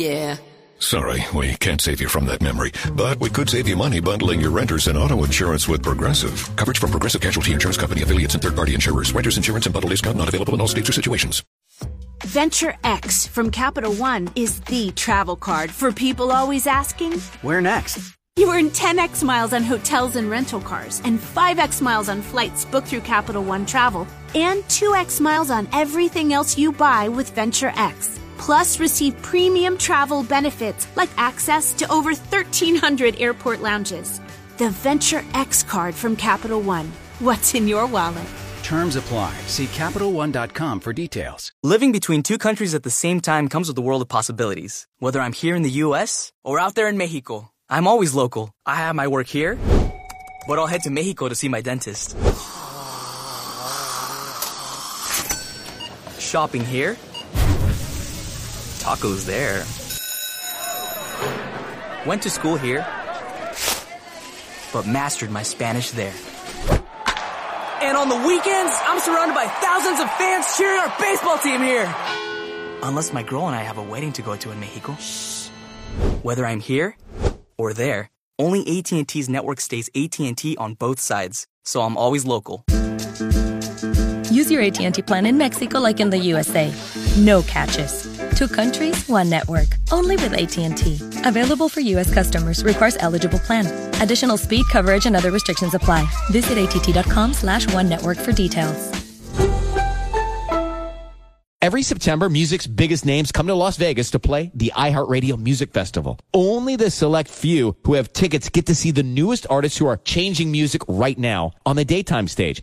Yeah. Sorry, we can't save you from that memory, but we could save you money bundling your renters and auto insurance with Progressive. Coverage from Progressive Casualty Insurance Company affiliates and third-party insurers. Renters insurance and bundle discount not available in all states or situations. Venture X from Capital One is the travel card for people always asking, Where next? You earn 10x miles on hotels and rental cars, and 5x miles on flights booked through Capital One Travel, and 2x miles on everything else you buy with Venture X. Plus, receive premium travel benefits like access to over 1,300 airport lounges. The Venture X card from Capital One. What's in your wallet? Terms apply. See CapitalOne.com for details. Living between two countries at the same time comes with a world of possibilities. Whether I'm here in the US or out there in Mexico, I'm always local. I have my work here, but I'll head to Mexico to see my dentist. Shopping here, tacos there. Went to school here, but mastered my Spanish there. And on the weekends, I'm surrounded by thousands of fans cheering our baseball team here. Unless my girl and I have a wedding to go to in Mexico. Whether I'm here or there, only AT&T's network stays AT&T on both sides, so I'm always local. Use your AT&T plan in Mexico like in the USA. No catches. Two countries, one network. Only with AT&T. Available for U.S. customers. Requires eligible plan. Additional speed coverage and other restrictions apply. Visit att.com slash one network for details. Every September, music's biggest names come to Las Vegas to play the iHeartRadio Music Festival. Only the select few who have tickets get to see the newest artists who are changing music right now on the daytime stage.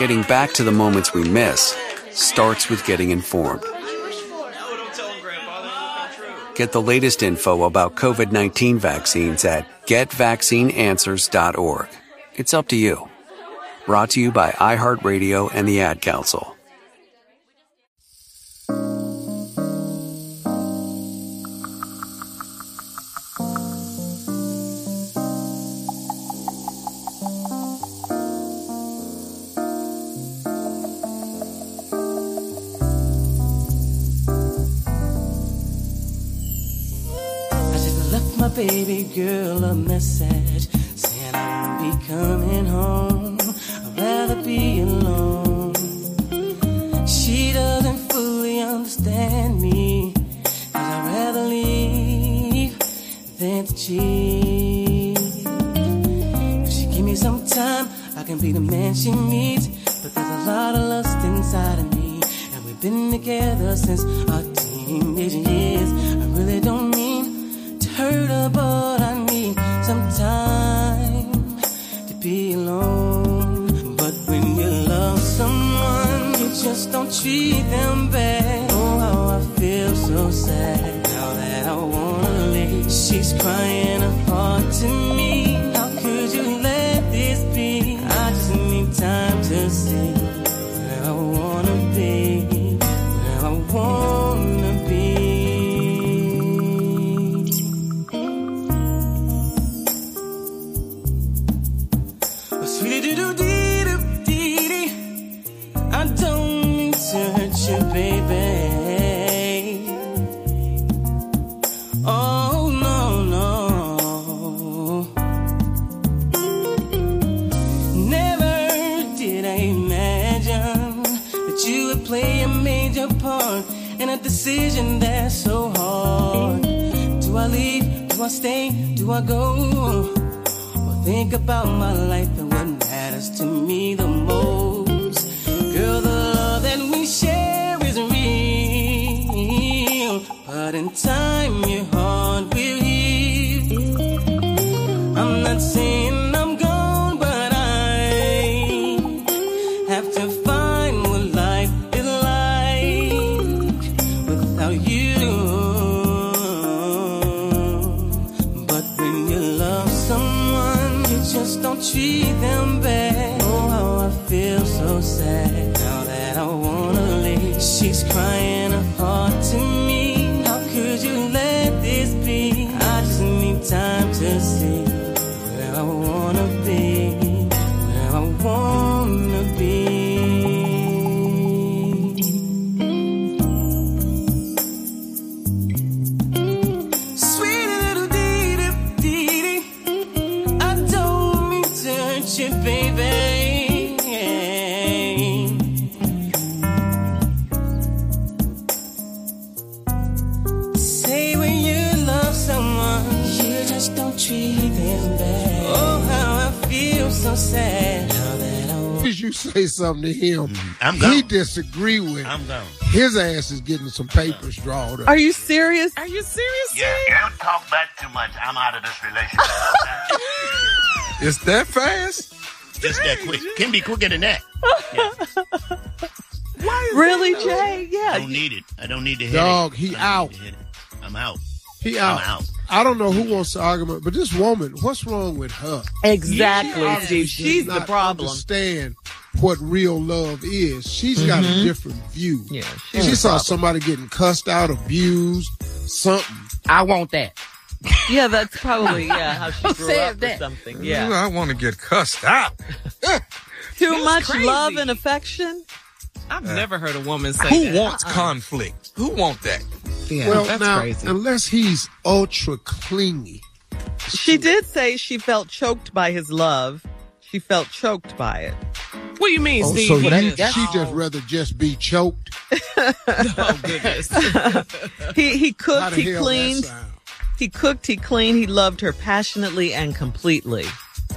Getting back to the moments we miss starts with getting informed. Get the latest info about COVID 19 vaccines at getvaccineanswers.org. It's up to you. Brought to you by iHeartRadio and the Ad Council. Baby girl a message saying I won't be coming home. I'd rather be alone. She doesn't fully understand me. Cause I'd rather leave than to cheat. If she give me some time, I can be the man she needs. But there's a lot of lust inside of me. And we've been together since our teenage years. I really don't to but I need some time to be alone. But when you love someone, you just don't treat them bad. Oh, how I feel so sad now that I wanna leave. She's crying heart to me. How could you let this be? I just need time to see decision that's so hard. Do I leave? Do I stay? Do I go? Or think about my life and what matters to me the most. Girl, the love that we share is real. But in time, your sad now that I wanna leave. She's crying heart to me. You say something to him? Mm, I'm He disagree with. I'm gone. His ass is getting some papers drawn up. Are you serious? Are you serious? Yeah, you don't talk back too much. I'm out of this relationship. It's that fast? Just that quick. Can be quicker than that. Really, Jay? Yeah. I don't need it. I don't need the headache. Dog, he I don't out. need the headache. I'm out. He out. I'm out. I don't know who wants the argument, but this woman, what's wrong with her? Exactly, She Steve. does She's the problem. Understand what real love is? She's got a Mhm. different view. Yeah, she, she's saw problem. somebody getting cussed out, abused, something. I want that. Yeah, that's probably yeah how she Who grew said up or that? something. Ooh, Yeah. I want to get cussed out. Too That's much crazy. love and affection. I've never heard a woman say that. Who that. wants conflict? Who want that? Yeah, well, that's now, crazy. unless he's ultra clingy. She did say she felt choked by his love. She felt choked by it. What do you mean, Oh, Steve? so He you, just- she just rather just be choked. Oh, oh goodness. He he cooked, he cleaned, he cooked, he cleaned, he loved her passionately and completely.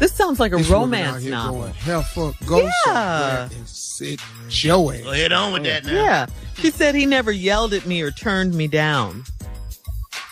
This sounds like a This romance here novel. Going, Hell, fuck, go Yeah. somewhere and sit your ass. Go head on with that now. Yeah. She said he never yelled at me or turned me down.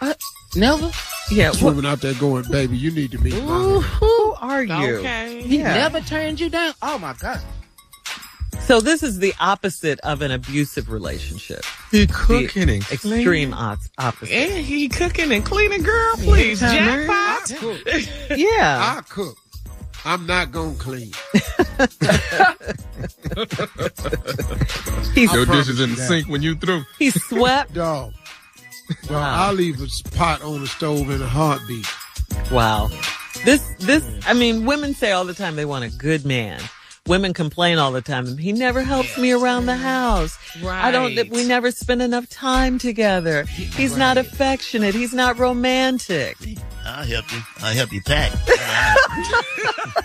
Uh, never? Yeah. This What, woman out there going, baby, you need to meet my who, who are you? Okay. He Yeah. never turned you down? Oh my God. So this is the opposite of an abusive relationship. He cooking and cleaning. Extreme op- opposite. And he cooking and cleaning, girl. Please, Yeah, jackpot. Yeah. I cook. I'm not gonna clean. He's, Your dishes in the promise you sink when you through. he swept. Dog. Well, Wow. I'll leave a pot on the stove in a heartbeat. Wow. This, this, I mean, women say all the time they want a good man. Women complain all the time. He never helps me around the house. Right. I don't, we never spend enough time together. He's not affectionate. He's not romantic. I'll help you. I'll help you pack.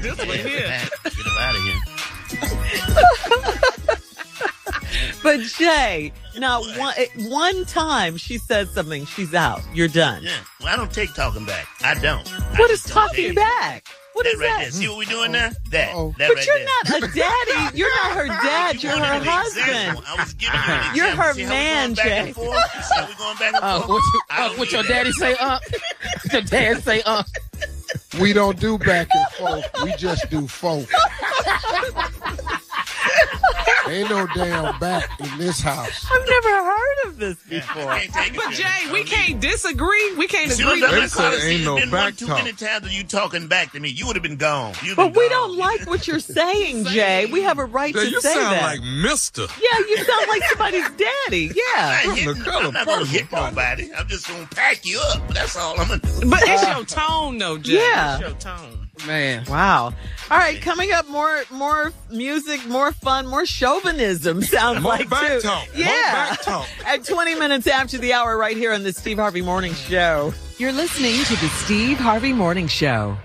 This one Yeah, here. pack. Get up out of here. But Jay, not one, eh, one time she said something, she's out. You're done. Yeah. Well, I don't take talking back. I don't. I What is talking back? What that is right that? there. See what we're doing now? That. Uh-oh. That But right you're there. not a daddy. You're not her dad. You You're her husband. I was giving you an You're her See how we man, going back Jay. and forth? You see how we going back and Uh, forth? what, you, uh, what your need that. daddy say, uh? your dad say, uh? We don't do back and forth. We just do forth. Ain't no damn back in this house. I've never heard of this before. I can't take it But. Jay, we can't disagree. We can't As soon agree. as They said ain't no been back one too talk. many times of you talking back to me. You would have been gone. You'd But been we gone. don't like what you're saying, Jay. We have a right Yeah, to you say sound that. like Mister. yeah, you sound like somebody's daddy. Yeah. I'm not, hitting, From the color I'm not gonna hit nobody. I'm just gonna pack you up. That's all I'm gonna do. But it's ah. your tone, though, Jay. Yeah. It's your tone. Man. Wow. All right, coming up more more music, more fun, more chauvinism sounds More like back too. talk. More Yeah. back talk. At 20 minutes after the hour right here on the Steve Harvey Morning Show. You're listening to the Steve Harvey Morning Show.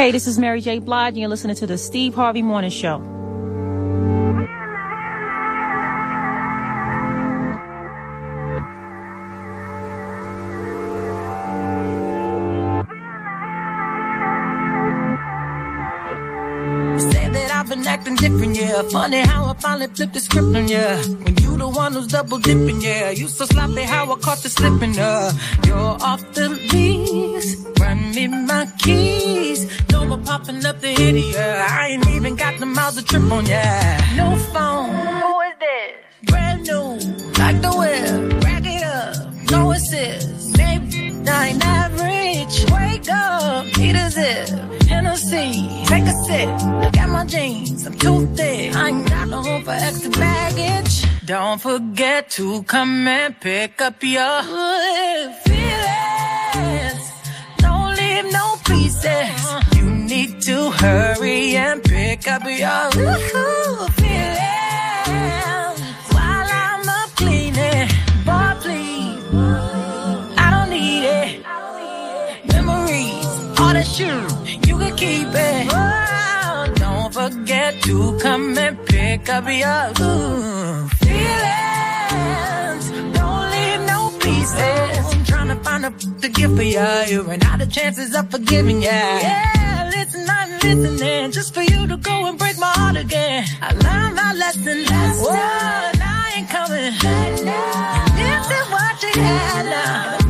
Hey, this is Mary J. Blige, and you're listening to the Steve Harvey Morning Show. Say that I've been acting different, yeah. Funny how I finally flipped the script on you the one who's double dipping, yeah. You so sloppy how I caught you slipping, uh. You're off the lease. Run me my keys. No more popping up the idiot. I ain't even got the miles to trip on, yeah. No phone. Who is this? Brand new. Like the whip. Rack it up. No assist. Maybe I ain't average. Wake up. Need a zip. Tennessee, Take a sip. Look at my jeans. I'm too thick. I ain't got no room for extra baggage. Don't forget to come and pick up your feelings. Don't leave no pieces. You need to hurry and pick up your feelings. While I'm up cleaning. Boy, please. I don't need it. Memories. All that shit. You can keep it. Don't forget to come and pick up your ooh, feelings. Don't leave no pieces. I'm trying to find a to give for ya. You ran out of chances of forgiving ya. Yeah, listen, I'm listening just for you to go and break my heart again. I learned my lesson. Whoa, now I ain't coming. This is what you had now.